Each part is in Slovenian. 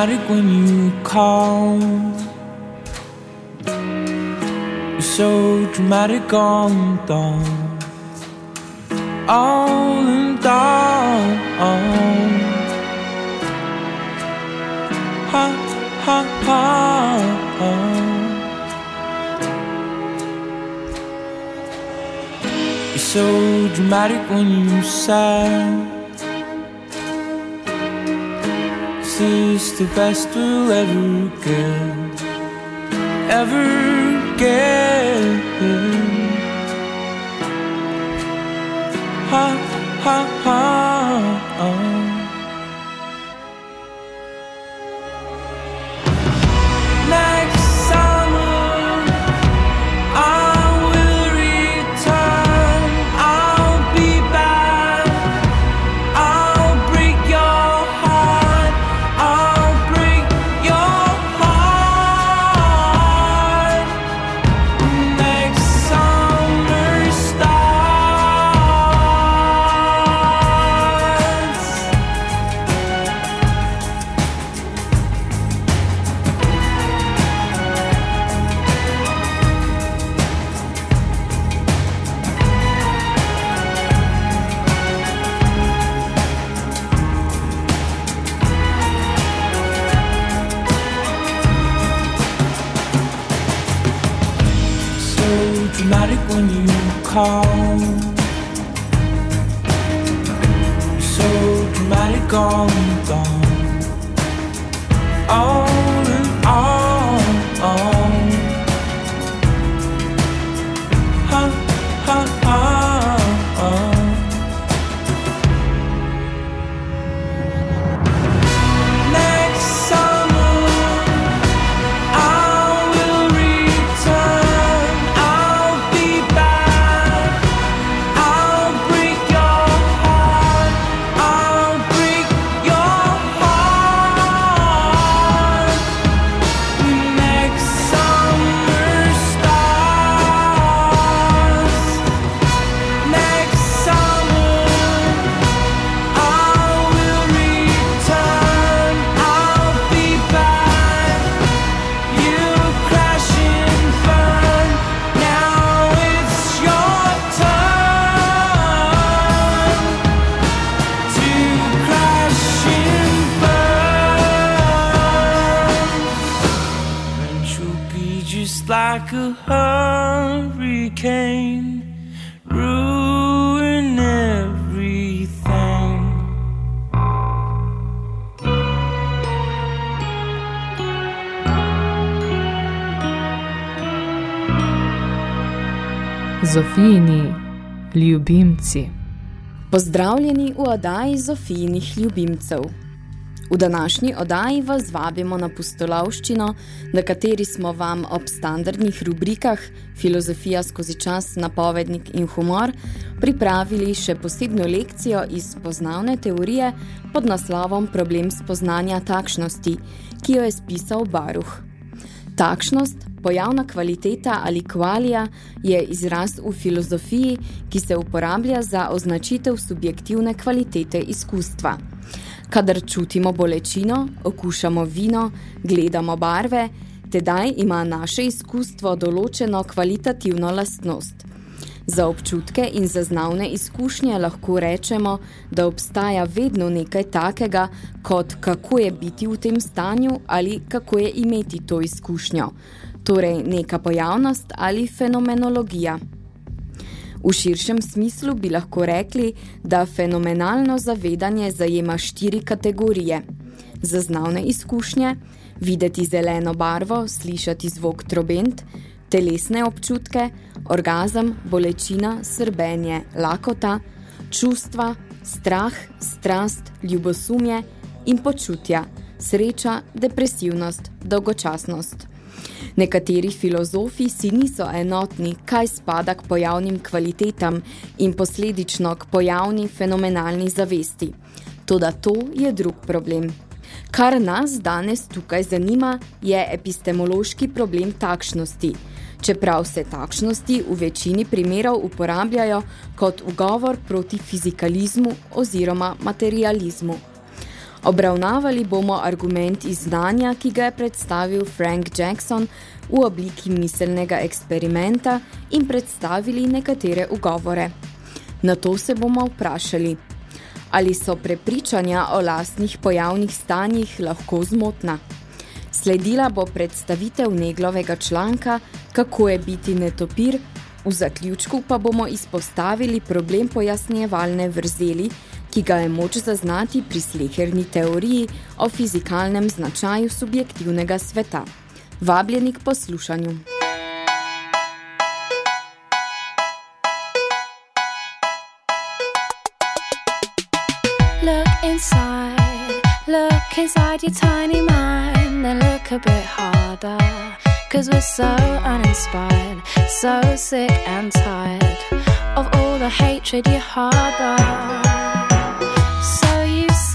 So dramatic when you call. You're so dramatic on dawn. All and down. Ha ha ha. You're so dramatic when you sad. Is the best we'll ever get, ever get. Ha ha ha. Zofijini ljubimci. Pozdravljeni v oddaji Zofijinih ljubimcev. V današnji oddaji vas vabimo na pustolavščino, na kateri smo vam ob standardnih rubrikah Filozofija skozi čas, napovednik in humor pripravili še posebno lekcijo iz poznavne teorije pod naslovom Problem spoznanja takšnosti, ki jo je spisal Baruh. Takšnost Pojavna kvaliteta ali kvalija je izraz v filozofiji, ki se uporablja za označitev subjektivne kvalitete izkustva. Kadar čutimo bolečino, okušamo vino, gledamo barve, tedaj ima naše izkustvo določeno kvalitativno lastnost. Za občutke in zaznavne izkušnje lahko rečemo, da obstaja vedno nekaj takega, kot kako je biti v tem stanju ali kako je imeti to izkušnjo, torej neka pojavnost ali fenomenologija. V širšem smislu bi lahko rekli, da fenomenalno zavedanje zajema štiri kategorije. Zaznavne izkušnje, videti zeleno barvo, slišati zvok trobent, telesne občutke, orgazem, bolečina, srbenje, lakota, čustva, strah, strast, ljubosumje in počutja, sreča, depresivnost, dolgočasnost. Nekateri filozofi si niso enotni, kaj spada k pojavnim kvalitetam in posledično k pojavni fenomenalni zavesti. Toda to je drug problem. Kar nas danes tukaj zanima, je epistemološki problem takšnosti, čeprav se takšnosti v večini primerov uporabljajo kot ugovor proti fizikalizmu oziroma materializmu. Obravnavali bomo argument iz znanja, ki ga je predstavil Frank Jackson v obliki miselnega eksperimenta in predstavili nekatere ugovore. Na to se bomo vprašali, ali so prepričanja o lastnih pojavnih stanjih lahko zmotna. Sledila bo predstavitev Neglovega članka, kako je biti netopir, v zaključku pa bomo izpostavili problem pojasnjevalne vrzeli, ki ga je moč zaznati pri sleherni teoriji o fizikalnem značaju subjektivnega sveta. Vabljeni k poslušanju. Look inside, look inside your tiny mind and look a bit harder. Cause we're so uninspired, so sick and tired of all the hatred you harbor.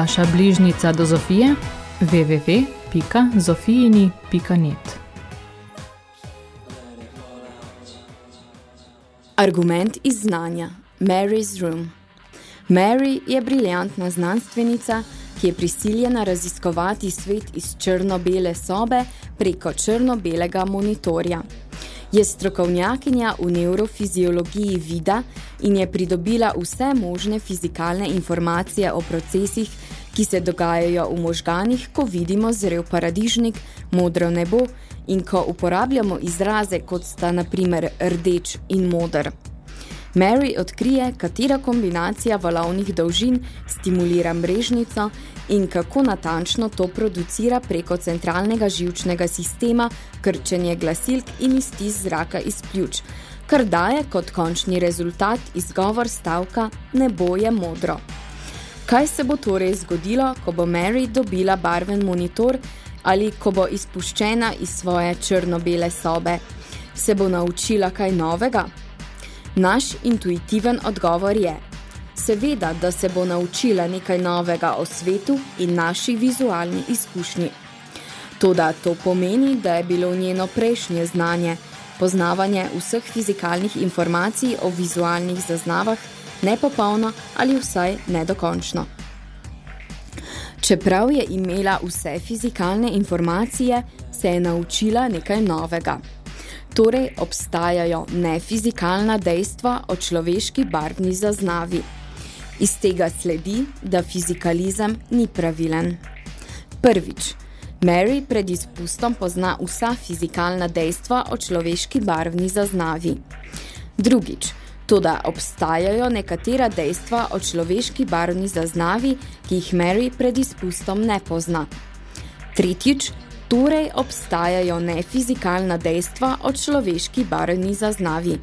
Vaša bližnica do Zofije www.zofijini.net Argument iz znanja. Mary's Room. Mary je briljantna znanstvenica, ki je prisiljena raziskovati svet iz črno-bele sobe preko črno-belega monitorja. Je strokovnjakinja v neurofiziologiji vida in je pridobila vse možne fizikalne informacije o procesih, ki se dogajajo v možganih, ko vidimo zrel paradižnik, modro nebo in ko uporabljamo izraze, kot sta na primer rdeč in modr. Mary odkrije, katera kombinacija valovnih dolžin stimulira mrežnico in kako natančno to producira preko centralnega živčnega sistema krčenje glasilk in iztis zraka iz pljuč, kar daje kot končni rezultat izgovor stavka nebo je modro. Kaj se bo torej zgodilo, ko bo Mary dobila barven monitor ali ko bo izpuščena iz svoje črno-bele sobe? Se bo naučila kaj novega? Naš intuitiven odgovor je, seveda, da se bo naučila nekaj novega o svetu in naši vizualni izkušnji. Toda to pomeni, da je bilo njeno prejšnje znanje, poznavanje vseh fizikalnih informacij o vizualnih zaznavah, nepopolno ali vsaj nedokončno. Čeprav je imela vse fizikalne informacije, se je naučila nekaj novega. Torej obstajajo nefizikalna dejstva o človeški barvni zaznavi. Iz tega sledi, da fizikalizem ni pravilen. Prvič, Mary pred izpustom pozna vsa fizikalna dejstva o človeški barvni zaznavi. Drugič, to da obstajajo nekatera dejstva o človeški barvni zaznavi, ki jih Mary pred izpustom ne pozna. Tretjič, Torej obstajajo nefizikalna dejstva o človeški barvni zaznavi.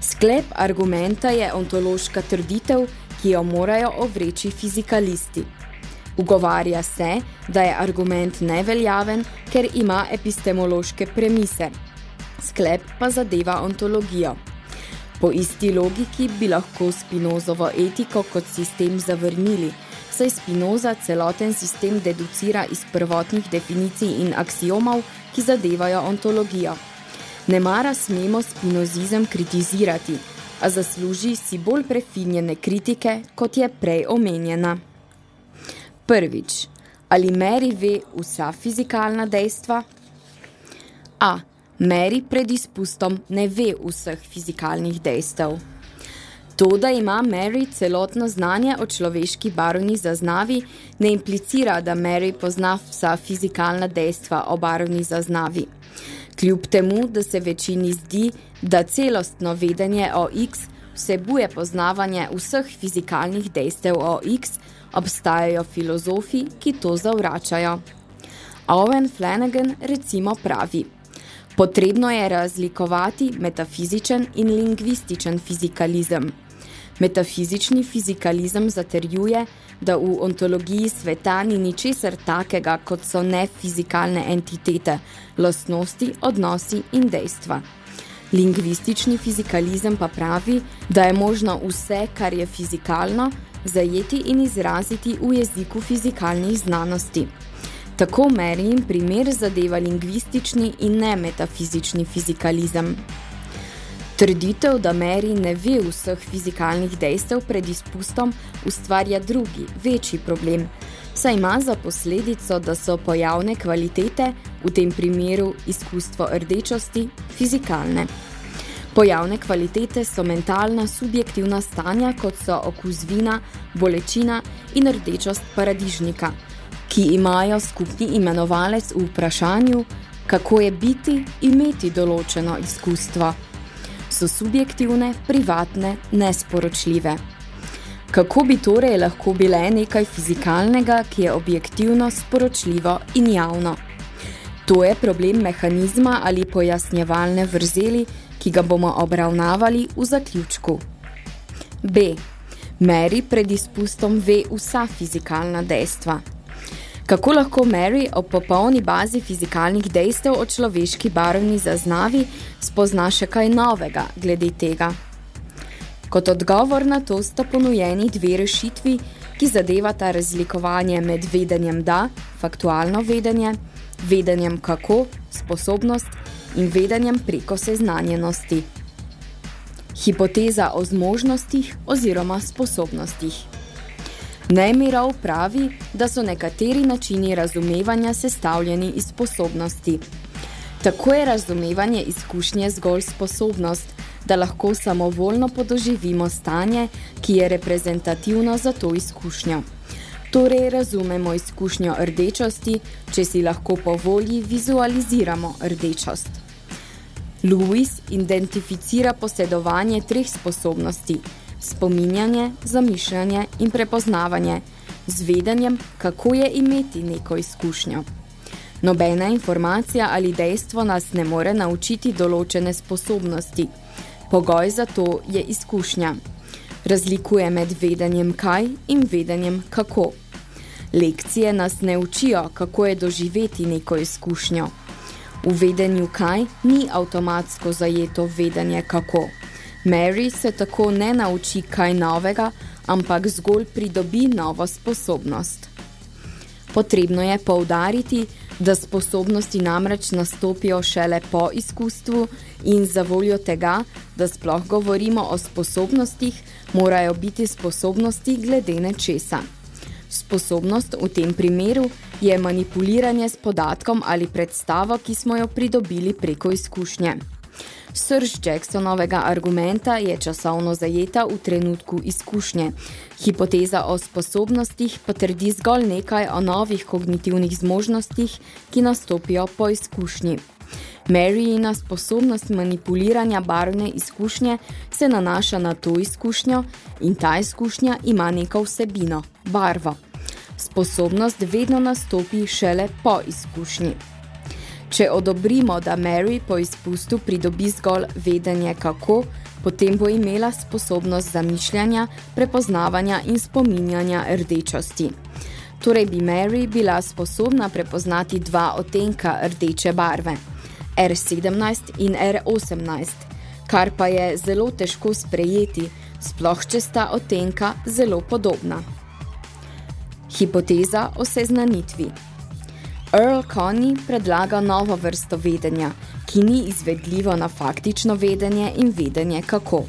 Sklep argumenta je ontološka trditev, ki jo morajo ovreči fizikalisti. Ugovarja se, da je argument neveljaven, ker ima epistemološke premise. Sklep pa zadeva ontologijo. Po isti logiki bi lahko Spinozovo etiko kot sistem zavrnili, saj Spinoza celoten sistem deducira iz prvotnih definicij in aksiomov, ki zadevajo ontologijo. Nemara smemo spinozizem kritizirati, a zasluži si bolj prefinjene kritike, kot je prej omenjena. Prvič, ali Mary ve vsa fizikalna dejstva? A. Mary pred izpustom ne ve vseh fizikalnih dejstev. To, da ima Mary celotno znanje o človeški barvni zaznavi, ne implicira, da Mary pozna vsa fizikalna dejstva o barvni zaznavi. Kljub temu, da se večini zdi, da celostno vedenje o X vsebuje poznavanje vseh fizikalnih dejstev o X, obstajajo filozofi, ki to zavračajo. Owen Flanagan recimo pravi, potrebno je razlikovati metafizičen in lingvističen fizikalizem. Metafizični fizikalizem zaterjuje, da v ontologiji sveta ni ničesar takega, kot so nefizikalne entitete, lastnosti, odnosi in dejstva. Lingvistični fizikalizem pa pravi, da je možno vse, kar je fizikalno, zajeti in izraziti v jeziku fizikalnih znanosti. Tako meri in primer zadeva lingvistični in ne metafizični fizikalizem. Trditev, da Mary ne ve vseh fizikalnih dejstev pred izpustom, ustvarja drugi, večji problem, saj ima za posledico, da so pojavne kvalitete, v tem primeru izkustvo rdečosti, fizikalne. Pojavne kvalitete so mentalna, subjektivna stanja, kot so okus vina, bolečina in rdečost paradižnika, ki imajo skupni imenovalec v vprašanju, kako je biti imeti določeno izkustvo so subjektivne, privatne, nesporočljive. Kako bi torej lahko bile nekaj fizikalnega, ki je objektivno, sporočljivo in javno? To je problem mehanizma ali pojasnjevalne vrzeli, ki ga bomo obravnavali v zaključku. B. Mary pred izpustom ve vsa fizikalna dejstva. Kako lahko Mary o popolni bazi fizikalnih dejstev o človeški barvni zaznavi spozna še kaj novega glede tega? Kot odgovor na to sta ponujeni dve rešitvi, ki zadevata razlikovanje med vedenjem da, faktualno vedenje, vedenjem kako, sposobnost in vedenjem preko seznanjenosti. Hipoteza o zmožnostih oziroma sposobnostih. Neymirov pravi, da so nekateri načini razumevanja sestavljeni iz sposobnosti. Tako je razumevanje izkušnje zgolj sposobnost, da lahko samovoljno podoživimo stanje, ki je reprezentativno za to izkušnjo. Torej razumemo izkušnjo rdečosti, če si lahko po volji vizualiziramo rdečost. Lewis identificira posedovanje treh sposobnosti – spominjanje, zamišljanje in prepoznavanje, z vedenjem, kako je imeti neko izkušnjo. Nobena informacija ali dejstvo nas ne more naučiti določene sposobnosti. Pogoj za to je izkušnja. Razlikuje med vedenjem kaj in vedenjem kako. Lekcije nas ne učijo, kako je doživeti neko izkušnjo. V vedenju kaj ni avtomatsko zajeto vedenje kako. Mary se tako ne nauči kaj novega, ampak zgolj pridobi novo sposobnost. Potrebno je poudariti, da sposobnosti namreč nastopijo šele po izkustvu in za voljo tega, da sploh govorimo o sposobnostih, morajo biti sposobnosti glede nečesa. Sposobnost v tem primeru je manipuliranje s podatkom ali predstavo, ki smo jo pridobili preko izkušnje. Srž Jacksonovega argumenta je časovno zajeta v trenutku izkušnje. Hipoteza o sposobnostih potrdi zgolj nekaj o novih kognitivnih zmožnostih, ki nastopijo po izkušnji. Maryina sposobnost manipuliranja barvne izkušnje se nanaša na to izkušnjo in ta izkušnja ima neko vsebino, barvo. Sposobnost vedno nastopi šele po izkušnji. Če odobrimo, da Mary po izpustu pridobi zgolj vedenje kako, potem bo imela sposobnost zamišljanja, prepoznavanja in spominjanja rdečosti. Torej bi Mary bila sposobna prepoznati dva otenka rdeče barve, R17 in R18, kar pa je zelo težko sprejeti, sploh če sta otenka zelo podobna. Hipoteza o seznanitvi Earl Connie predlaga novo vrsto vedenja, ki ni izvedljivo na faktično vedenje in vedenje kako.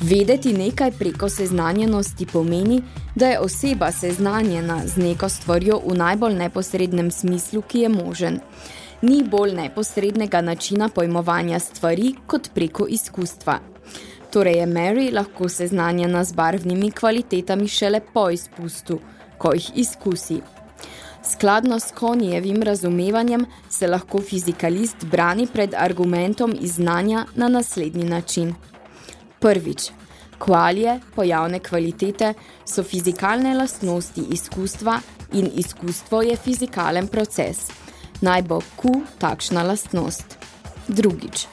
Vedeti nekaj preko seznanjenosti pomeni, da je oseba seznanjena z neko stvarjo v najbolj neposrednem smislu, ki je možen. Ni bolj neposrednega načina pojmovanja stvari kot preko izkustva. Torej je Mary lahko seznanjena z barvnimi kvalitetami šele po izpustu, ko jih izkusi. Skladno s konijevim razumevanjem se lahko fizikalist brani pred argumentom iz znanja na naslednji način. Prvič, kvalije, pojavne kvalitete, so fizikalne lastnosti izkustva in izkustvo je fizikalen proces. Naj bo Q takšna lastnost. Drugič,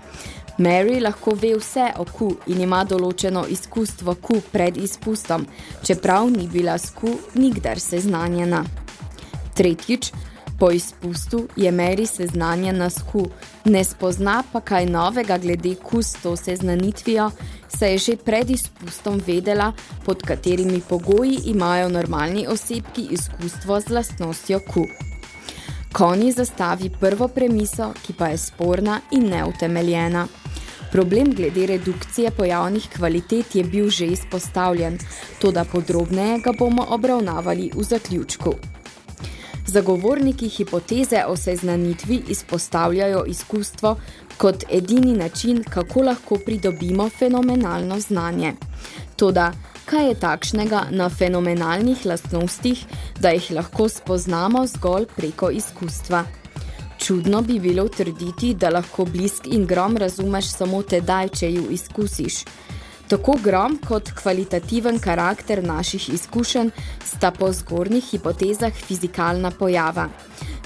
Mary lahko ve vse o Q in ima določeno izkustvo Q pred izpustom, čeprav ni bila s Q nikdar seznanjena. Tretjič, po izpustu je Mary seznanjena s Q, ne spozna pa kaj novega glede Q s to seznanitvijo, se je že pred izpustom vedela, pod katerimi pogoji imajo normalni osebki izkustvo z lastnostjo Q. Koni zastavi prvo premiso, ki pa je sporna in neutemeljena. Problem glede redukcije pojavnih kvalitet je bil že izpostavljen, toda podrobneje ga bomo obravnavali v zaključku. Zagovorniki hipoteze o seznanitvi izpostavljajo izkustvo kot edini način, kako lahko pridobimo fenomenalno znanje. Toda, kaj je takšnega na fenomenalnih lastnostih, da jih lahko spoznamo zgolj preko izkustva? Čudno bi bilo trditi, da lahko blisk in grom razumeš samo tedaj, če ju izkusiš. Tako grom kot kvalitativen karakter naših izkušenj sta po zgornjih hipotezah fizikalna pojava.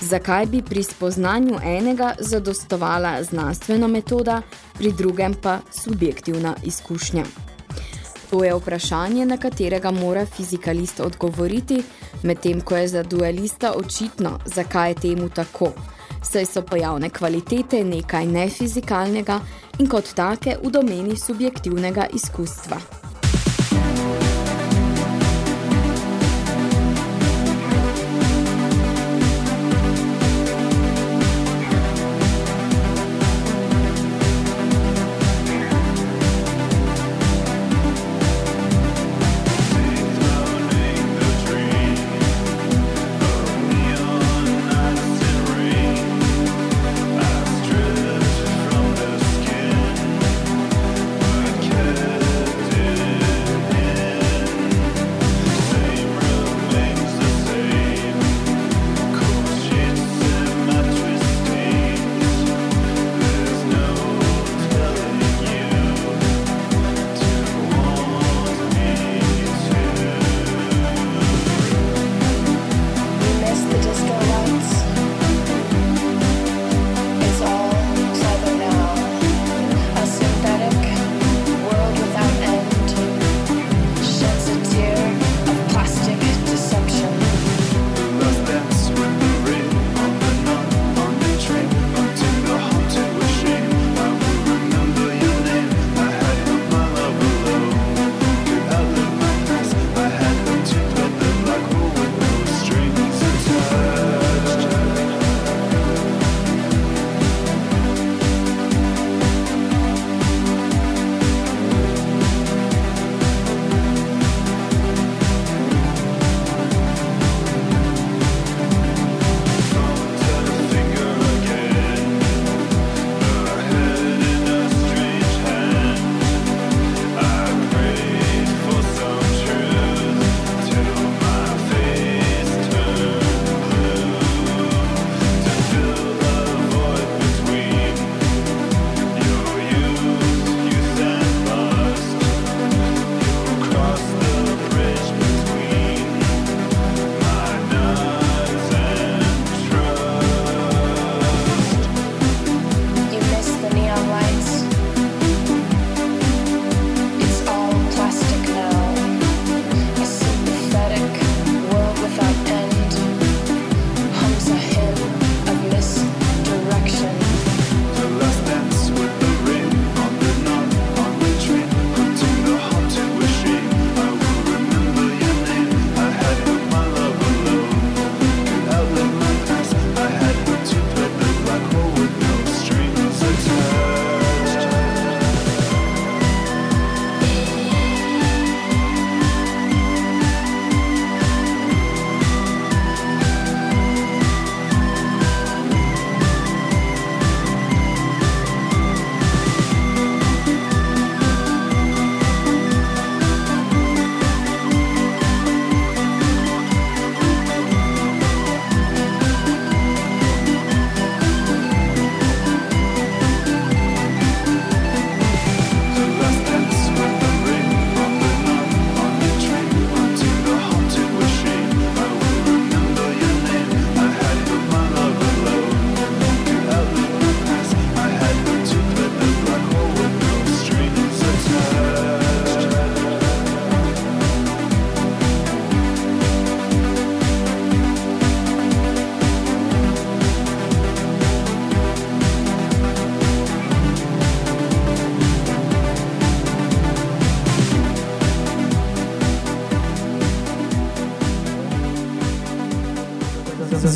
Zakaj bi pri spoznanju enega zadostovala znanstvena metoda, pri drugem pa subjektivna izkušnja? To je vprašanje, na katerega mora fizikalist odgovoriti, medtem ko je za dualista očitno, zakaj je temu tako – saj so pojavne kvalitete nekaj nefizikalnega in kot take v domeni subjektivnega izkustva.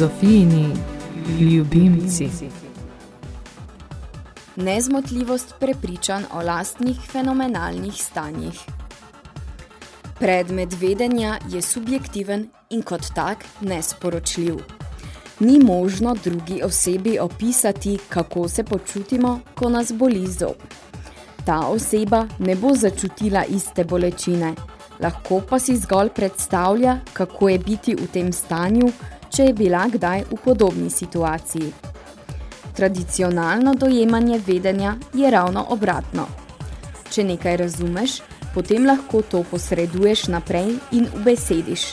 Zofijini ljubimci. Nezmotljivost prepričan o lastnih fenomenalnih stanjih. Predmet vedenja je subjektiven in kot tak nesporočljiv. Ni možno drugi osebi opisati, kako se počutimo, ko nas boli zob. Ta oseba ne bo začutila iste bolečine, lahko pa si zgolj predstavlja, kako je biti v tem stanju, če je bila kdaj v podobni situaciji. Tradicionalno dojemanje vedenja je ravno obratno. Če nekaj razumeš, potem lahko to posreduješ naprej in ubesediš.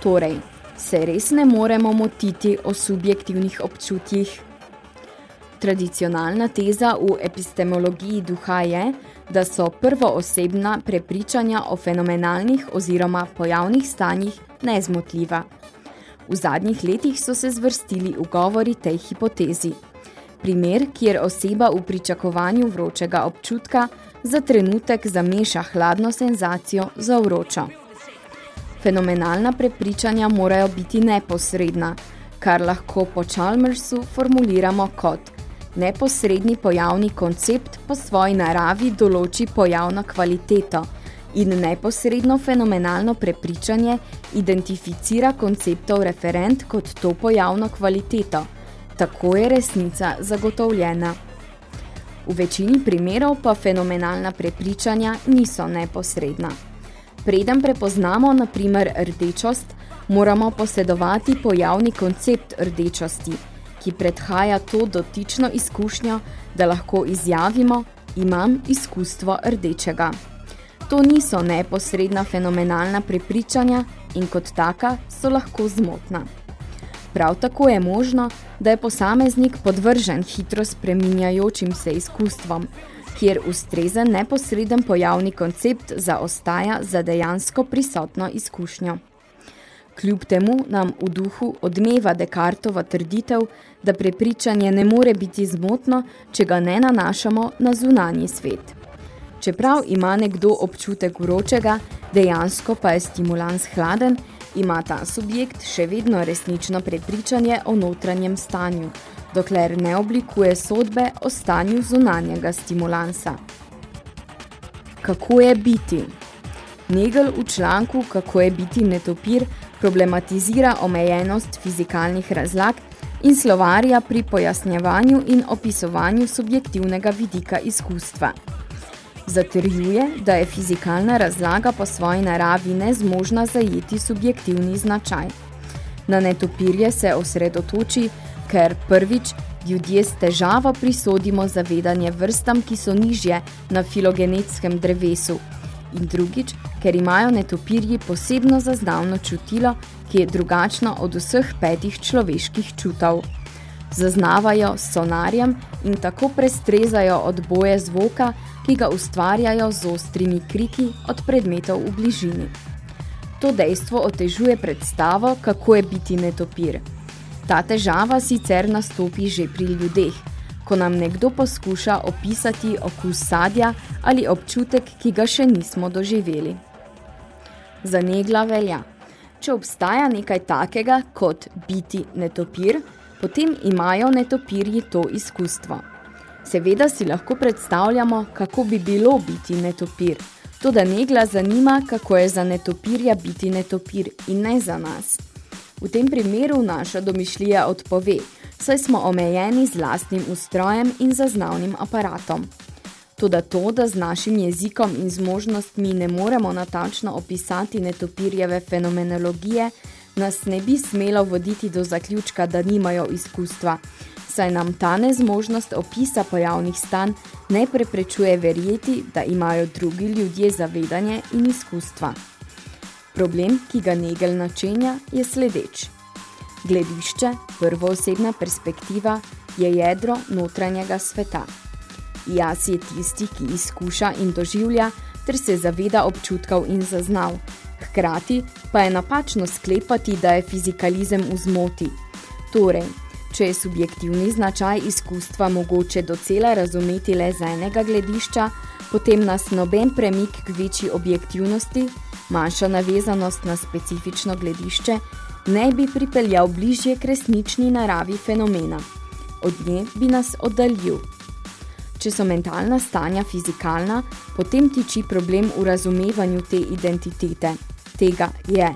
Torej, se res ne moremo motiti o subjektivnih občutjih. Tradicionalna teza v epistemologiji duha je, da so prvoosebna prepričanja o fenomenalnih oziroma pojavnih stanjih nezmotljiva. V zadnjih letih so se zvrstili ugovori tej hipotezi. Primer, kjer oseba v pričakovanju vročega občutka za trenutek zameša hladno senzacijo za vročo. Fenomenalna prepričanja morajo biti neposredna, kar lahko po Chalmersu formuliramo kot neposredni pojavni koncept po svoji naravi določi pojavno kvaliteto in neposredno fenomenalno prepričanje identificira konceptov referent kot to pojavno kvaliteto. Tako je resnica zagotovljena. V večini primerov pa fenomenalna prepričanja niso neposredna. Preden prepoznamo na primer rdečost, moramo posedovati pojavni koncept rdečosti, ki predhaja to dotično izkušnjo, da lahko izjavimo, imam izkustvo rdečega. To niso neposredna fenomenalna prepričanja in kot taka so lahko zmotna. Prav tako je možno, da je posameznik podvržen hitro spreminjajočim se izkustvom, kjer ustrezen neposreden pojavni koncept zaostaja za dejansko prisotno izkušnjo. Kljub temu nam v duhu odmeva Descartova trditev, da prepričanje ne more biti zmotno, če ga ne nanašamo na zunanji svet. Čeprav ima nekdo občutek vročega, dejansko pa je stimulans hladen, ima ta subjekt še vedno resnično prepričanje o notranjem stanju, dokler ne oblikuje sodbe o stanju zunanjega stimulansa. Kako je biti? Negel v članku Kako je biti netopir problematizira omejenost fizikalnih razlag in slovarja pri pojasnjevanju in opisovanju subjektivnega vidika izkustva. Zatrjuje, da je fizikalna razlaga po svoji naravi nezmožna zajeti subjektivni značaj. Na netopirje se osredotoči, ker prvič ljudje s težavo prisodimo zavedanje vrstam, ki so nižje na filogenetskem drevesu, in drugič, ker imajo netopirji posebno zaznavno čutilo, ki je drugačno od vseh petih človeških čutov zaznavajo s sonarjem in tako prestrezajo od boje zvoka, ki ga ustvarjajo z ostrimi kriki od predmetov v bližini. To dejstvo otežuje predstavo, kako je biti netopir. Ta težava sicer nastopi že pri ljudeh, ko nam nekdo poskuša opisati okus sadja ali občutek, ki ga še nismo doživeli. Za negla velja. Če obstaja nekaj takega kot biti netopir, potem imajo netopirji to izkustvo. Seveda si lahko predstavljamo, kako bi bilo biti netopir, to da negla zanima, kako je za netopirja biti netopir in ne za nas. V tem primeru naša domišljija odpove, saj smo omejeni z lastnim ustrojem in zaznavnim aparatom. Toda to, da z našim jezikom in zmožnostmi ne moremo natačno opisati netopirjeve fenomenologije, nas ne bi smelo voditi do zaključka, da nimajo izkustva, saj nam ta nezmožnost opisa pojavnih stan ne preprečuje verjeti, da imajo drugi ljudje zavedanje in izkustva. Problem, ki ga Negel načenja, je sledeč. Gledišče, prvoosebna perspektiva, je jedro notranjega sveta. Jaz je tisti, ki izkuša in doživlja, ter se zaveda občutkov in zaznav, Hkrati pa je napačno sklepati, da je fizikalizem v zmoti. Torej, če je subjektivni značaj izkustva mogoče docela razumeti le z enega gledišča, potem nas noben premik k večji objektivnosti, manjša navezanost na specifično gledišče, ne bi pripeljal bližje k resnični naravi fenomena. Od nje bi nas oddaljil. Če so mentalna stanja fizikalna, potem tiči problem v razumevanju te identitete. Tega je.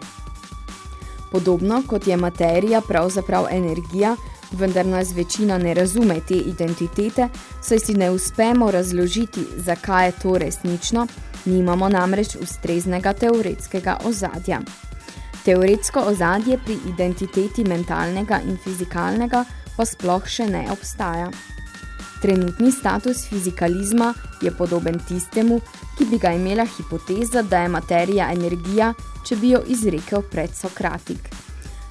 Podobno kot je materija pravzaprav energija, vendar nas večina ne razume te identitete, saj si ne uspemo razložiti, zakaj je to resnično, nimamo namreč ustreznega teoretskega ozadja. Teoretsko ozadje pri identiteti mentalnega in fizikalnega pa sploh še ne obstaja. Trenutni status fizikalizma je podoben tistemu, ki bi ga imela hipoteza, da je materija energija, če bi jo izrekel pred Sokratik.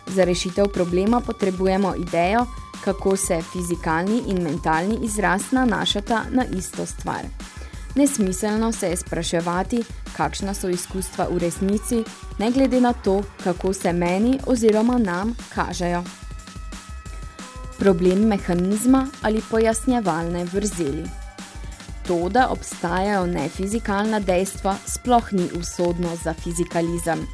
Za rešitev problema potrebujemo idejo, kako se fizikalni in mentalni izraz nanašata na isto stvar. Nesmiselno se je spraševati, kakšna so izkustva v resnici, ne glede na to, kako se meni oziroma nam kažejo. Problem mehanizma ali pojasnjevalne vrzeli. To, da obstajajo nefizikalna dejstva, sploh ni usodno za fizikalizem.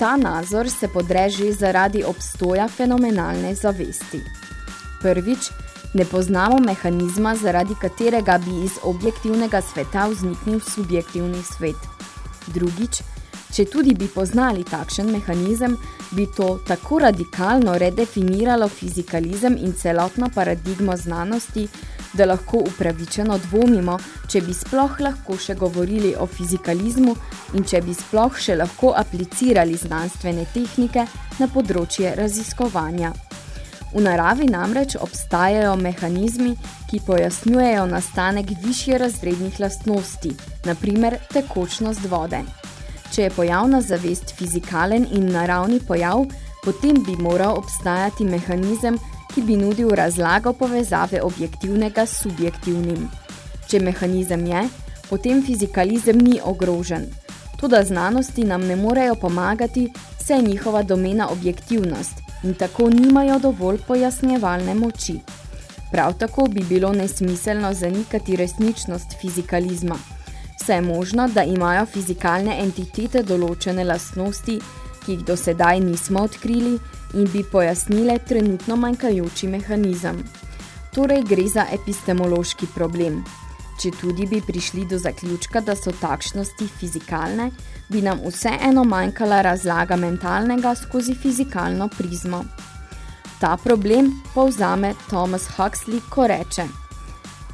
Ta nazor se podreži zaradi obstoja fenomenalne zavesti. Prvič, Ne poznamo mehanizma, zaradi katerega bi iz objektivnega sveta vzniknil subjektivni svet. Drugič, če tudi bi poznali takšen mehanizem, bi to tako radikalno redefiniralo fizikalizem in celotno paradigmo znanosti, da lahko upravičeno dvomimo, če bi sploh lahko še govorili o fizikalizmu in če bi sploh še lahko aplicirali znanstvene tehnike na področje raziskovanja. V naravi namreč obstajajo mehanizmi, ki pojasnjujejo nastanek višje razrednih lastnosti, na primer tekočnost vode. Če je pojavna zavest fizikalen in naravni pojav, potem bi moral obstajati mehanizem, ki bi nudil razlago povezave objektivnega s subjektivnim. Če mehanizem je, potem fizikalizem ni ogrožen. Toda znanosti nam ne morejo pomagati, saj je njihova domena objektivnost, in tako nimajo dovolj pojasnjevalne moči. Prav tako bi bilo nesmiselno zanikati resničnost fizikalizma. Vse je možno, da imajo fizikalne entitete določene lastnosti, ki jih do sedaj nismo odkrili in bi pojasnile trenutno manjkajoči mehanizem. Torej gre za epistemološki problem. Če tudi bi prišli do zaključka, da so takšnosti fizikalne, bi nam vseeno manjkala razlaga mentalnega skozi fizikalno prizmo. Ta problem povzame Thomas Huxley, ko reče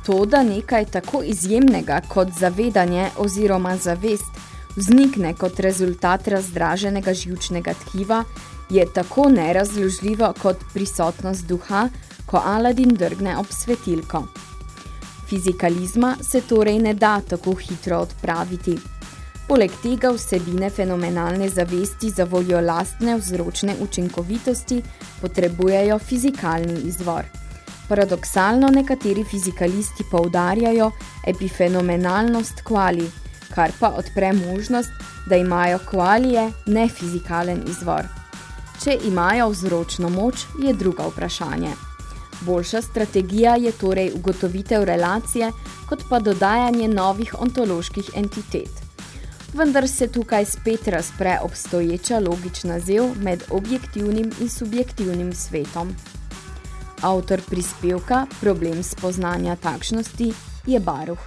To, da nekaj tako izjemnega kot zavedanje oziroma zavest vznikne kot rezultat razdraženega živčnega tkiva, je tako nerazložljivo kot prisotnost duha, ko Aladin drgne ob svetilko. Fizikalizma se torej ne da tako hitro odpraviti. Poleg tega vsebine fenomenalne zavesti za voljo lastne vzročne učinkovitosti potrebujejo fizikalni izvor. Paradoksalno nekateri fizikalisti poudarjajo epifenomenalnost kvali, kar pa odpre možnost, da imajo kvalije nefizikalen izvor. Če imajo vzročno moč, je druga vprašanje. Boljša strategija je torej ugotovitev relacije, kot pa dodajanje novih ontoloških entitet. Vendar se tukaj spet razpre obstoječa logična zel med objektivnim in subjektivnim svetom. Avtor prispevka Problem spoznanja takšnosti je Baruh.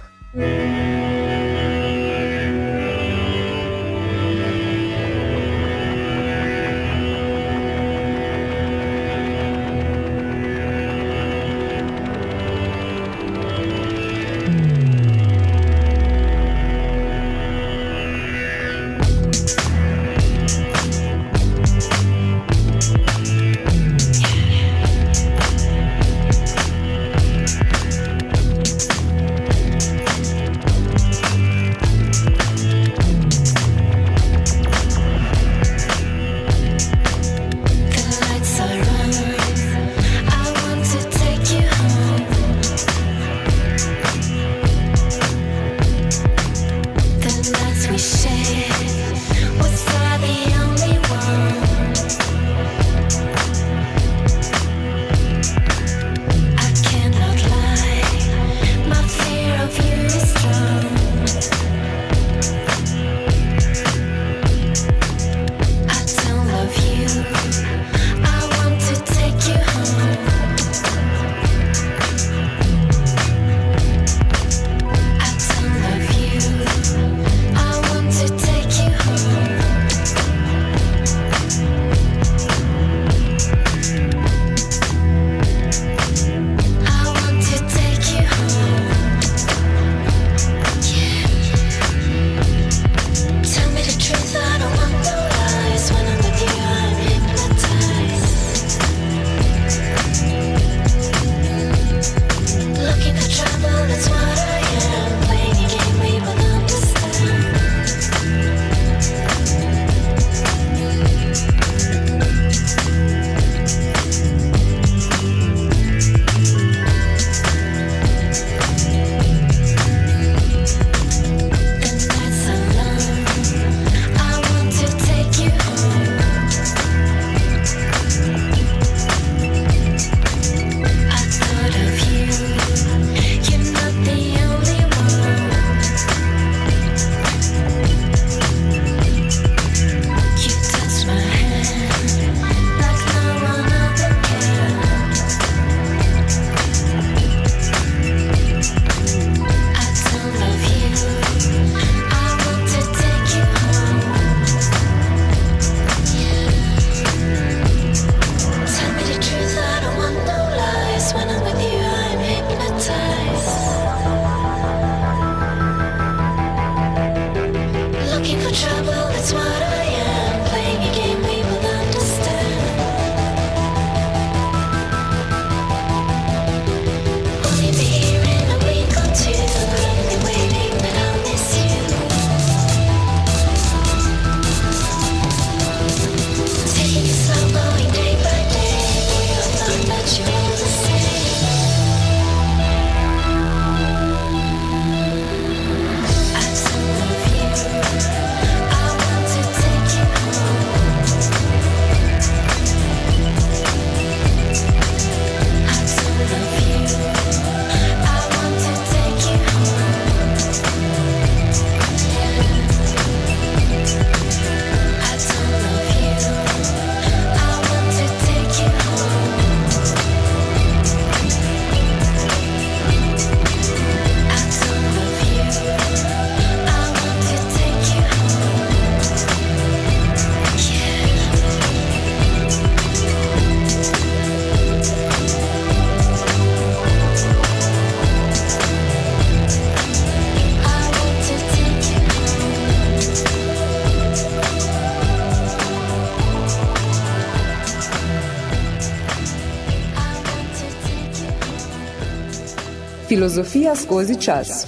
Filozofija skozi čas.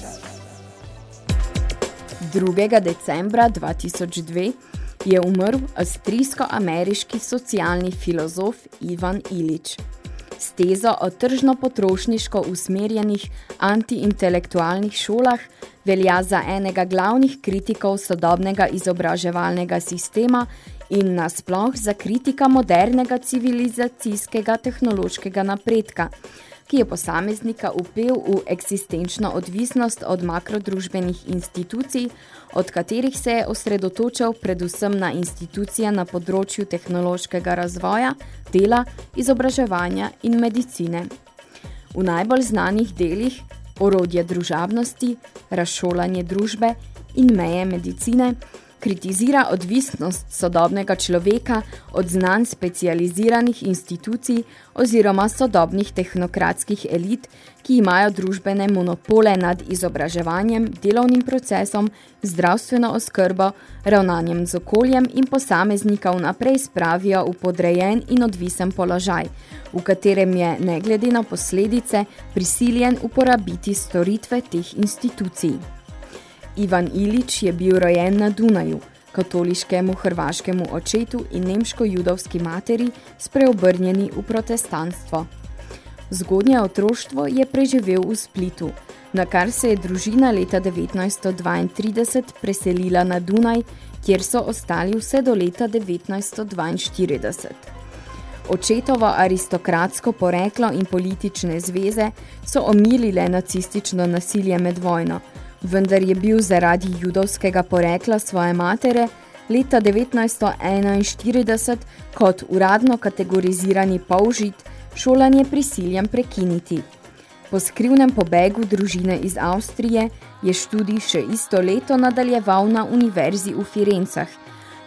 2. decembra 2002 je umrl avstrijsko-ameriški socialni filozof Ivan Ilič. S tezo o tržno-potrošniško usmerjenih antiintelektualnih šolah velja za enega glavnih kritikov sodobnega izobraževalnega sistema in nasploh za kritika modernega civilizacijskega tehnološkega napredka, ki je posameznika upel v eksistenčno odvisnost od makrodružbenih institucij, od katerih se je osredotočal predvsem na institucije na področju tehnološkega razvoja, dela, izobraževanja in medicine. V najbolj znanih delih orodje družabnosti, razšolanje družbe in meje medicine kritizira odvisnost sodobnega človeka od znanj specializiranih institucij oziroma sodobnih tehnokratskih elit, ki imajo družbene monopole nad izobraževanjem, delovnim procesom, zdravstveno oskrbo, ravnanjem z okoljem in posameznika vnaprej spravijo v podrejen in odvisen položaj, v katerem je, ne glede na posledice, prisiljen uporabiti storitve teh institucij. Ivan Ilič je bil rojen na Dunaju, katoliškemu hrvaškemu očetu in nemško-judovski materi spreobrnjeni v protestantstvo. Zgodnje otroštvo je preživel v Splitu, na kar se je družina leta 1932 preselila na Dunaj, kjer so ostali vse do leta 1942. Očetovo aristokratsko poreklo in politične zveze so omilile nacistično nasilje med vojno, vendar je bil zaradi judovskega porekla svoje matere leta 1941 kot uradno kategorizirani polžit šolanje prisiljen prekiniti. Po skrivnem pobegu družine iz Avstrije je študij še isto leto nadaljeval na univerzi v Firencah,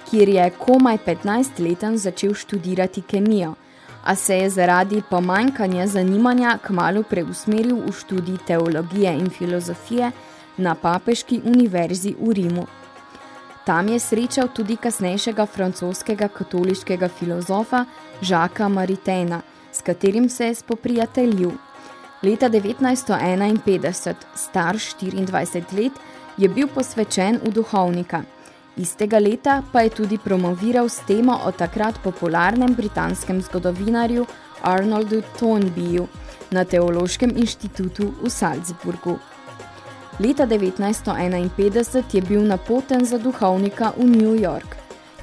kjer je komaj 15 leten začel študirati kemijo, a se je zaradi pomanjkanja zanimanja kmalu preusmeril v študij teologije in filozofije, na papeški univerzi v Rimu. Tam je srečal tudi kasnejšega francoskega katoliškega filozofa Žaka Maritena, s katerim se je spoprijateljil. Leta 1951, star 24 let, je bil posvečen v duhovnika. Istega leta pa je tudi promoviral s temo o takrat popularnem britanskem zgodovinarju Arnoldu Toynbeeju na Teološkem inštitutu v Salzburgu. Leta 1951 je bil napoten za duhovnika v New York,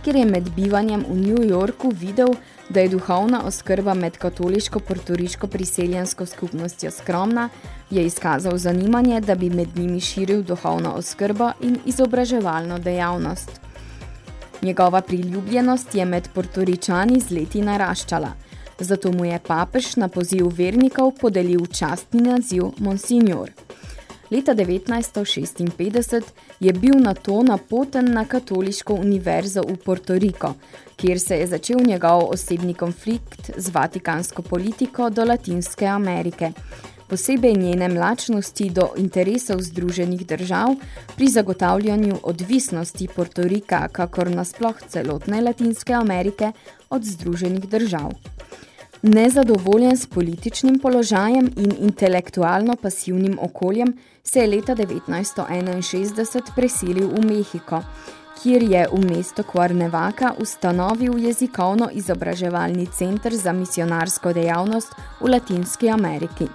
kjer je med bivanjem v New Yorku videl, da je duhovna oskrba med katoliško-portoriško priseljensko skupnostjo skromna, je izkazal zanimanje, da bi med njimi širil duhovno oskrbo in izobraževalno dejavnost. Njegova priljubljenost je med portoričani z leti naraščala, zato mu je papež na poziv vernikov podelil častni naziv Monsignor. Leta 1956 je bil na to napoten na katoliško univerzo v Porto Rico, kjer se je začel njegov osebni konflikt z vatikansko politiko do Latinske Amerike, posebej njene mlačnosti do interesov Združenih držav pri zagotavljanju odvisnosti Portorika, kakor nasploh celotne Latinske Amerike od Združenih držav. Nezadovoljen s političnim položajem in intelektualno pasivnim okoljem se je leta 1961 preselil v Mehiko, kjer je v mesto Kvarnevaka ustanovil jezikovno-izobraževalni center za misionarsko dejavnost v Latinski Ameriki.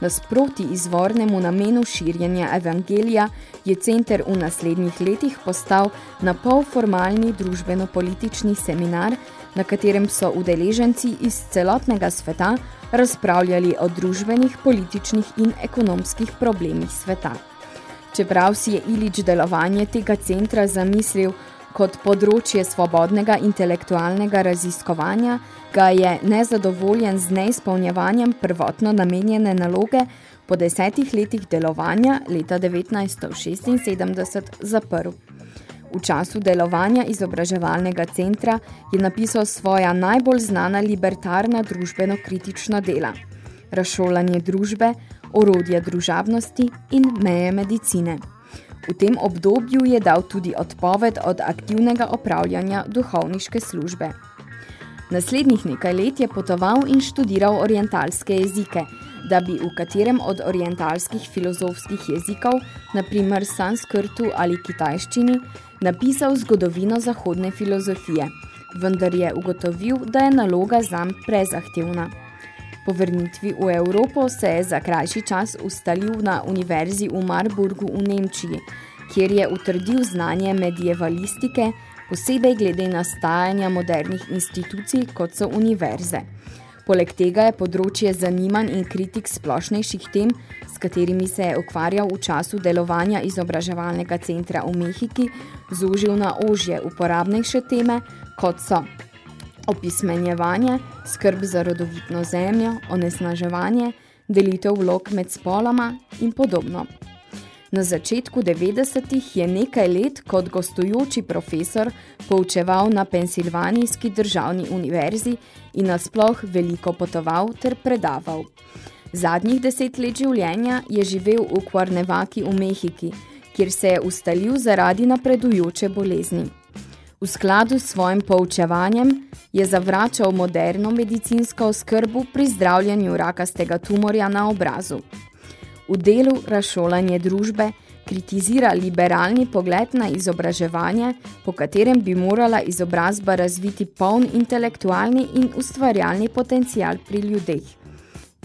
Nasproti izvornemu namenu širjenja evangelija je center v naslednjih letih postal na polformalni družbeno-politični seminar, na katerem so udeleženci iz celotnega sveta razpravljali o družbenih, političnih in ekonomskih problemih sveta. Čeprav si je Ilič delovanje tega centra zamislil kot področje svobodnega intelektualnega raziskovanja, ga je nezadovoljen z neizpolnjevanjem prvotno namenjene naloge po desetih letih delovanja leta 1976 zaprl. V času delovanja izobraževalnega centra je napisal svoja najbolj znana libertarna družbeno-kritična dela Razšolanje družbe, orodja družabnosti in meje medicine. V tem obdobju je dal tudi odpoved od aktivnega opravljanja duhovniške službe. Naslednjih nekaj let je potoval in študiral orientalske jezike, da bi v katerem od orientalskih filozofskih jezikov, naprimer sanskrtu ali kitajščini, napisal zgodovino zahodne filozofije, vendar je ugotovil, da je naloga zam prezahtevna. Po vrnitvi v Evropo se je za krajši čas ustalil na univerzi v Marburgu v Nemčiji, kjer je utrdil znanje medievalistike, posebej glede nastajanja modernih institucij, kot so univerze. Poleg tega je področje zanimanj in kritik splošnejših tem, s katerimi se je ukvarjal v času delovanja izobraževalnega centra v Mehiki, zožil na ožje uporabnejše teme, kot so opismenjevanje, skrb za rodovitno zemljo, onesnaževanje, delitev vlog med spoloma in podobno. Na začetku 90-ih je nekaj let kot gostujoči profesor poučeval na Pensilvanijski državni univerzi in nasploh veliko potoval ter predaval. Zadnjih deset let življenja je živel v Kvarnevaki v Mehiki, kjer se je ustalil zaradi napredujoče bolezni. V skladu s svojim poučevanjem je zavračal moderno medicinsko oskrbo pri zdravljanju rakastega tumorja na obrazu. V delu razšolanje družbe kritizira liberalni pogled na izobraževanje, po katerem bi morala izobrazba razviti poln intelektualni in ustvarjalni potencial pri ljudeh.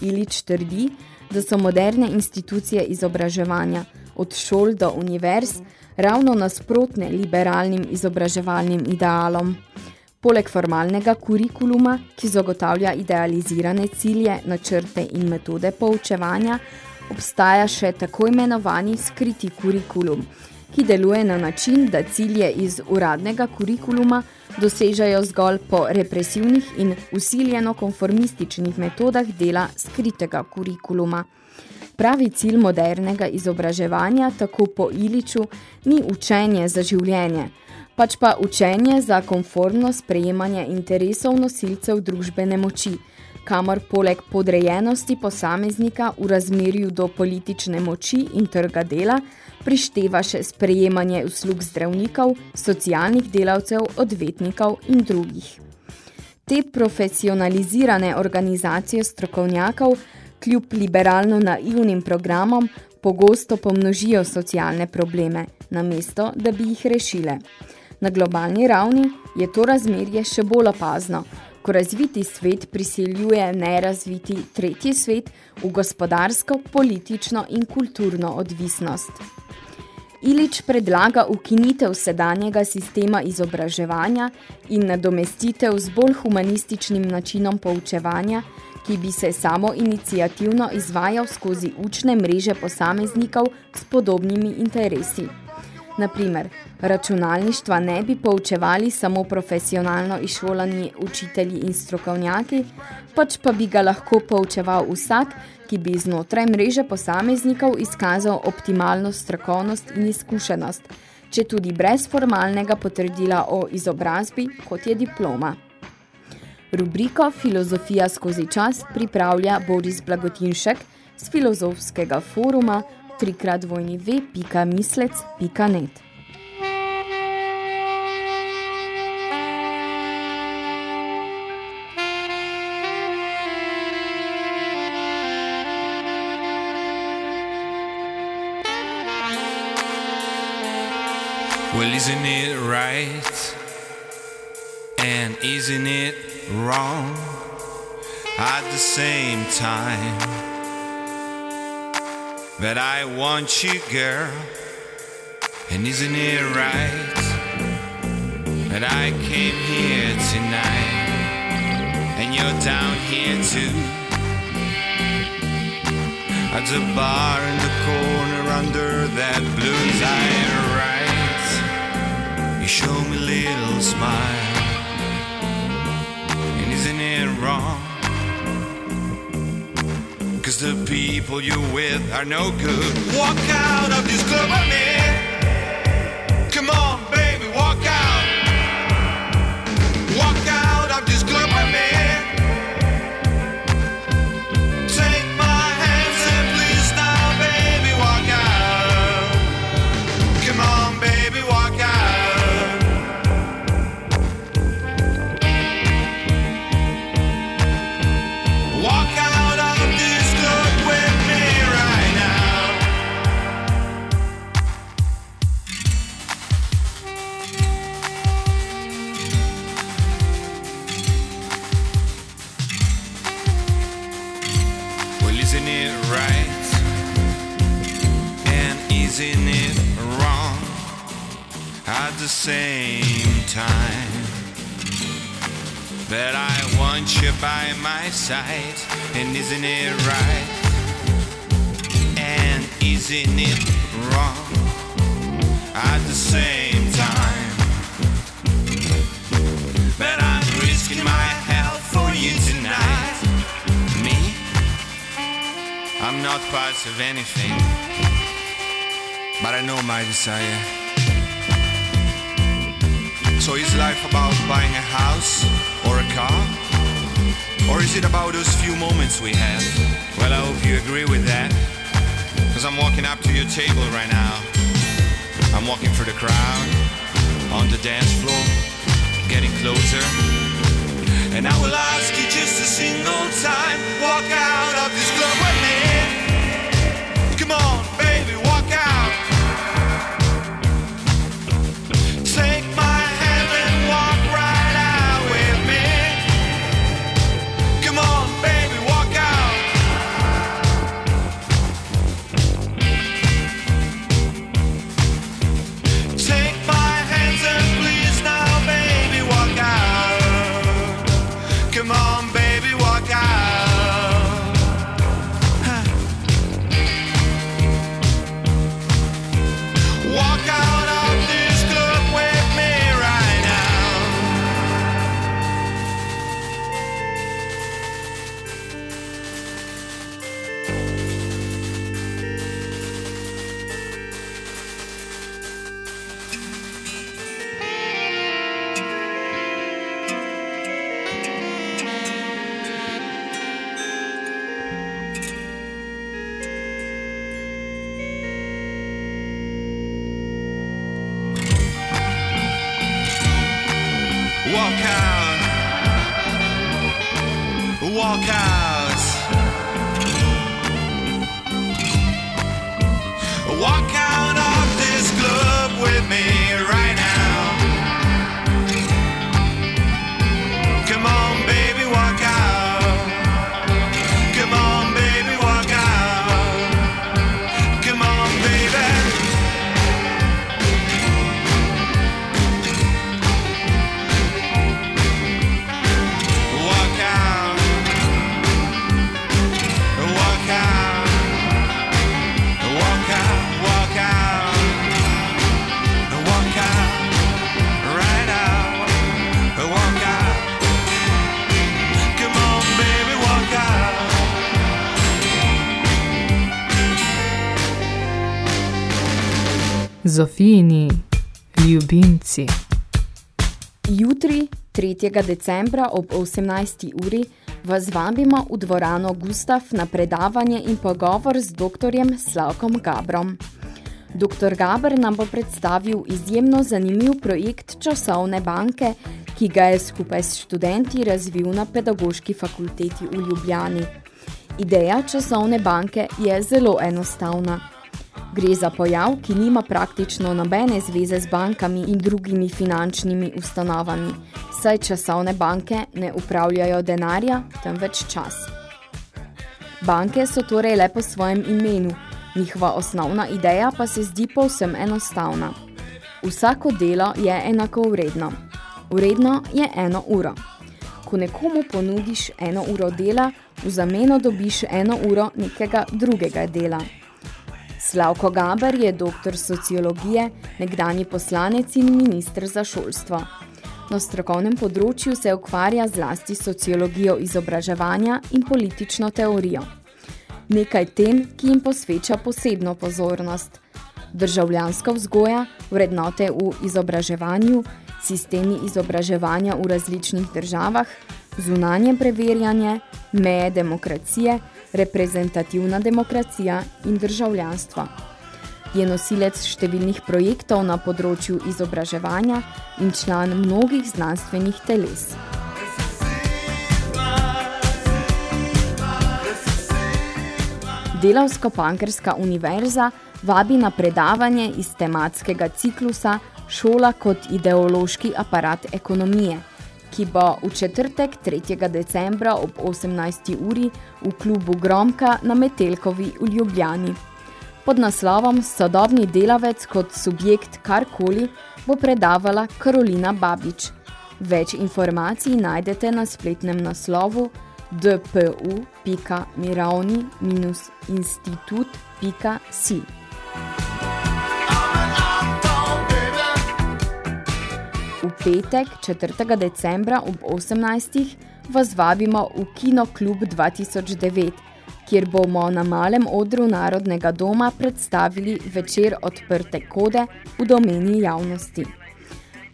Ilič trdi, da so moderne institucije izobraževanja od šol do univerz ravno nasprotne liberalnim izobraževalnim idealom. Poleg formalnega kurikuluma, ki zagotavlja idealizirane cilje, načrte in metode poučevanja, obstaja še tako imenovani skriti kurikulum, ki deluje na način, da cilje iz uradnega kurikuluma dosežajo zgolj po represivnih in usiljeno konformističnih metodah dela skritega kurikuluma. Pravi cilj modernega izobraževanja, tako po Iliču, ni učenje za življenje, pač pa učenje za konformno sprejemanje interesov nosilcev družbene moči, kamor poleg podrejenosti posameznika v razmerju do politične moči in trga dela prišteva še sprejemanje uslug zdravnikov, socialnih delavcev, odvetnikov in drugih. Te profesionalizirane organizacije strokovnjakov kljub liberalno naivnim programom pogosto pomnožijo socialne probleme, namesto da bi jih rešile. Na globalni ravni je to razmerje še bolj opazno, ko razviti svet prisiljuje nerazviti tretji svet v gospodarsko, politično in kulturno odvisnost. Ilič predlaga ukinitev sedanjega sistema izobraževanja in nadomestitev z bolj humanističnim načinom poučevanja, ki bi se samo inicijativno izvajal skozi učne mreže posameznikov s podobnimi interesi. Naprimer, računalništva ne bi poučevali samo profesionalno išolani učitelji in strokovnjaki, pač pa bi ga lahko poučeval vsak, ki bi znotraj mreže posameznikov izkazal optimalno strokovnost in izkušenost, če tudi brez formalnega potrdila o izobrazbi, kot je diploma. Rubriko Filozofija skozi čas pripravlja Boris Blagotinšek, z filozofskega foruma trikratvojniv.mislec.net. Well, isn't it right? And isn't it wrong at the same time? That I want you, girl. And isn't it right that I came here tonight and you're down here too? At the bar in the corner under that blue light, right? You show me a little smile. And isn't it wrong? Cause the people you're with are no good. Walk out of this club me. Come on, isn't it wrong at the same time? That I want you by my side, and isn't it right? And isn't it wrong at the same time? That I'm risking my health for you tonight. Me? I'm not part of anything, but I know my desire. So is life about buying a house or a car? Or is it about those few moments we have? Well, I hope you agree with that. Cause I'm walking up to your table right now. I'm walking through the crowd, on the dance floor, getting closer. And I will ask you just a single time walk out of this club with me. Come on, Zofijini ljubimci. Jutri, 3. decembra ob 18. uri, Vas vabimo v dvorano Gustav na predavanje in pogovor z doktorjem Slavkom Gabrom. Dr. Gaber nam bo predstavil izjemno zanimiv projekt časovne banke, ki ga je skupaj s študenti razvil na pedagoški fakulteti v Ljubljani. Ideja časovne banke je zelo enostavna. Gre za pojav, ki nima praktično nobene zveze z bankami in drugimi finančnimi ustanovami, saj časovne banke ne upravljajo denarja, temveč čas. Banke so torej le po svojem imenu, njihova osnovna ideja pa se zdi povsem enostavna. Vsako delo je enako vredno. Vredno je eno uro. Ko nekomu ponudiš eno uro dela, v zameno dobiš eno uro nekega drugega dela. Slavko Gaber je doktor sociologije, nekdani poslanec in ministr za šolstvo. Na strokovnem področju se ukvarja zlasti sociologijo izobraževanja in politično teorijo. Nekaj tem, ki jim posveča posebno pozornost. Državljanska vzgoja, vrednote v izobraževanju, sistemi izobraževanja v različnih državah, zunanje preverjanje, meje demokracije, reprezentativna demokracija in državljanstvo. Je nosilec številnih projektov na področju izobraževanja in član mnogih znanstvenih teles. Delavsko-pankerska univerza vabi na predavanje iz tematskega ciklusa Šola kot ideološki aparat ekonomije – ki bo v četrtek 3. decembra ob 18. uri v klubu Gromka na Metelkovi v Ljubljani. Pod naslovom Sodobni delavec kot subjekt karkoli bo predavala Karolina Babič. Več informacij najdete na spletnem naslovu dpu.miravni-institut.si. V petek, 4. decembra ob 18. vas vabimo v Kino Klub 2009, kjer bomo na malem odru Narodnega doma predstavili večer odprte kode v domeni javnosti.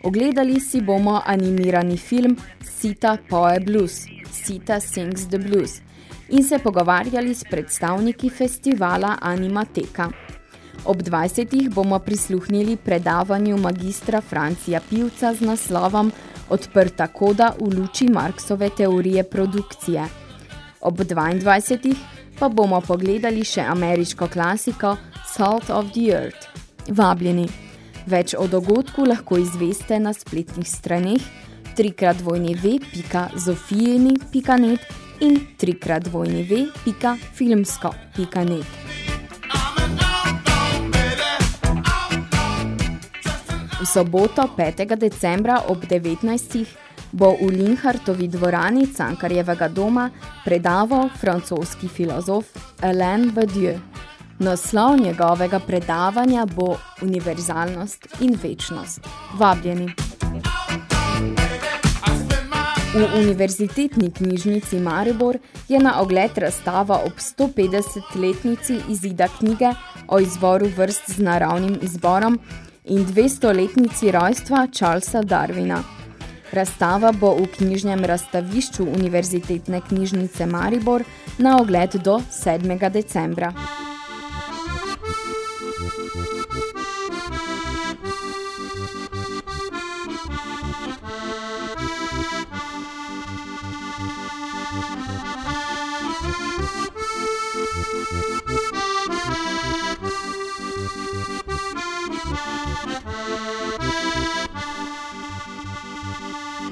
Ogledali si bomo animirani film Sita Poe Blues, Sita Sings the Blues, in se pogovarjali s predstavniki festivala Animateka. Ob 20. bomo prisluhnili predavanju magistra Francija Pivca z naslovom Odprta koda v luči Marksove teorije produkcije. Ob 22. pa bomo pogledali še ameriško klasiko Salt of the Earth. Vabljeni! Več o dogodku lahko izveste na spletnih straneh www.zofijeni.net in www.filmsko.net. V soboto 5. decembra ob 19. bo v Linhartovi dvorani Cankarjevega doma predaval francoski filozof Alain Badiou. Naslov njegovega predavanja bo Univerzalnost in večnost. Vabljeni! V Univerzitetni knjižnici Maribor je na ogled razstava ob 150-letnici izida knjige o izvoru vrst z naravnim izborom in 200-letnici rojstva Charlesa Darwina. Razstava bo v knjižnem razstavišču Univerzitetne knjižnice Maribor na ogled do 7. decembra.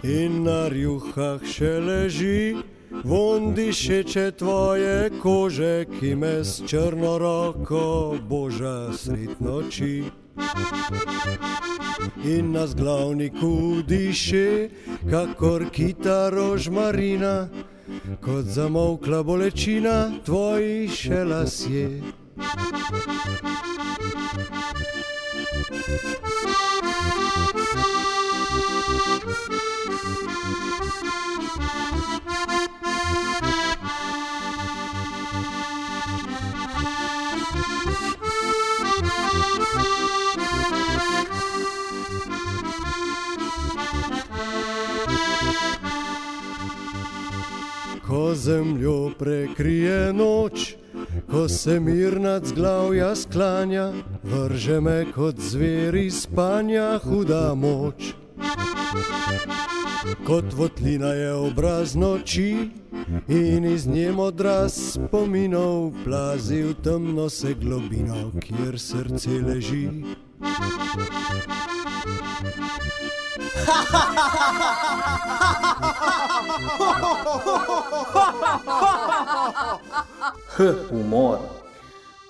In na rjuhah še leži, von dišeče tvoje kože, ki me s črno roko boža sred noči. In na zglavniku diše, kakor kita rožmarina, kot zamolkla bolečina tvojih še lasje. Ko zemljo prekrije noč, ko se mir nad zglavja sklanja, vrže me kot zveri spanja huda moč. Kot votlina je obraz noči in iz nje odraz spominov plazi v temno se globino, kjer srce leži. Humor.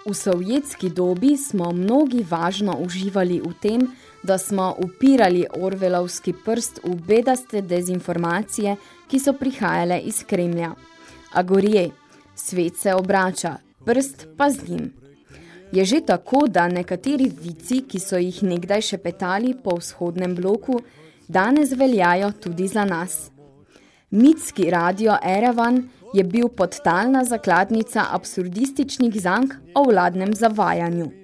V sovjetski dobi smo mnogi važno uživali v tem, da smo upirali Orvelovski prst v bedaste dezinformacije, ki so prihajale iz Kremlja. A gorje, svet se obrača, prst pa z njim. Je že tako, da nekateri vici, ki so jih nekdaj šepetali po vzhodnem bloku, danes veljajo tudi za nas. Mitski radio Erevan je bil podtalna zakladnica absurdističnih zank o vladnem zavajanju.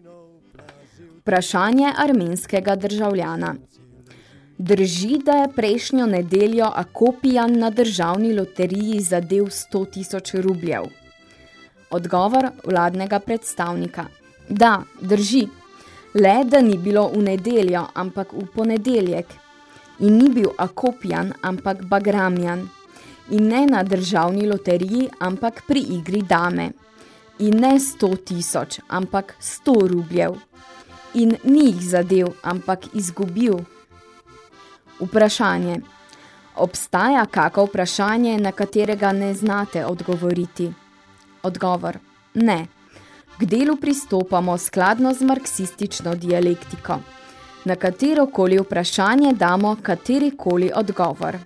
Vprašanje armenskega državljana. Drži, da je prejšnjo nedeljo Akopijan na državni loteriji zadev 100 tisoč rubljev. Odgovor vladnega predstavnika. Da, drži. Le, da ni bilo v nedeljo, ampak v ponedeljek. In ni bil Akopijan, ampak Bagramjan. In ne na državni loteriji, ampak pri igri dame. In ne 100 tisoč, ampak 100 rubljev. In ni jih zadev, ampak izgubil. Vprašanje. Obstaja kako vprašanje, na katerega ne znate odgovoriti? Odgovor. Ne. K delu pristopamo skladno z marksistično dialektiko. Na katerokoli vprašanje damo katerikoli odgovor.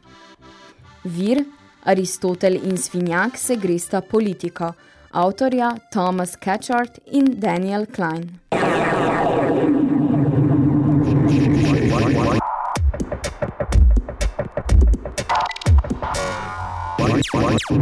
Vir, Aristotel in Svinjak se gresta politiko, avtorja Thomas Catchart in Daniel Klein. Prišli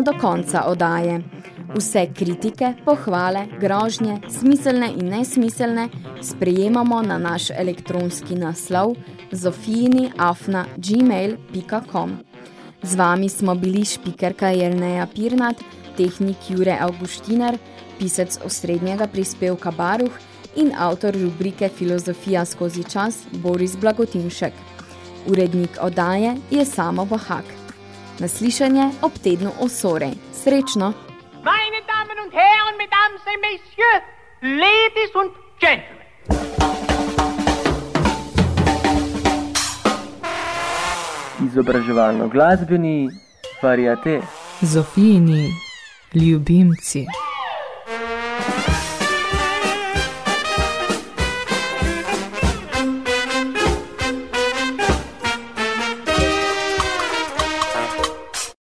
smo do konca odaje. Vse kritike, pohvale, grožnje, smiselne in nesmiselne sprejemamo na naš elektronski naslov zofijini.afna.gmail.com Z vami smo bili špikerka Jerneja Pirnat, tehnik Jure Augustiner, pisec osrednjega prispevka Baruh in avtor rubrike Filozofija skozi čas Boris Blagotinšek. Urednik odaje je Samo Bohak. Naslišanje ob tednu Osore. Srečno! Meine Damen und Herren, Mesdames et Messieurs, Ladies und Gentlemen. Izobraževalno glasbeni variate. Zofijini ljubimci.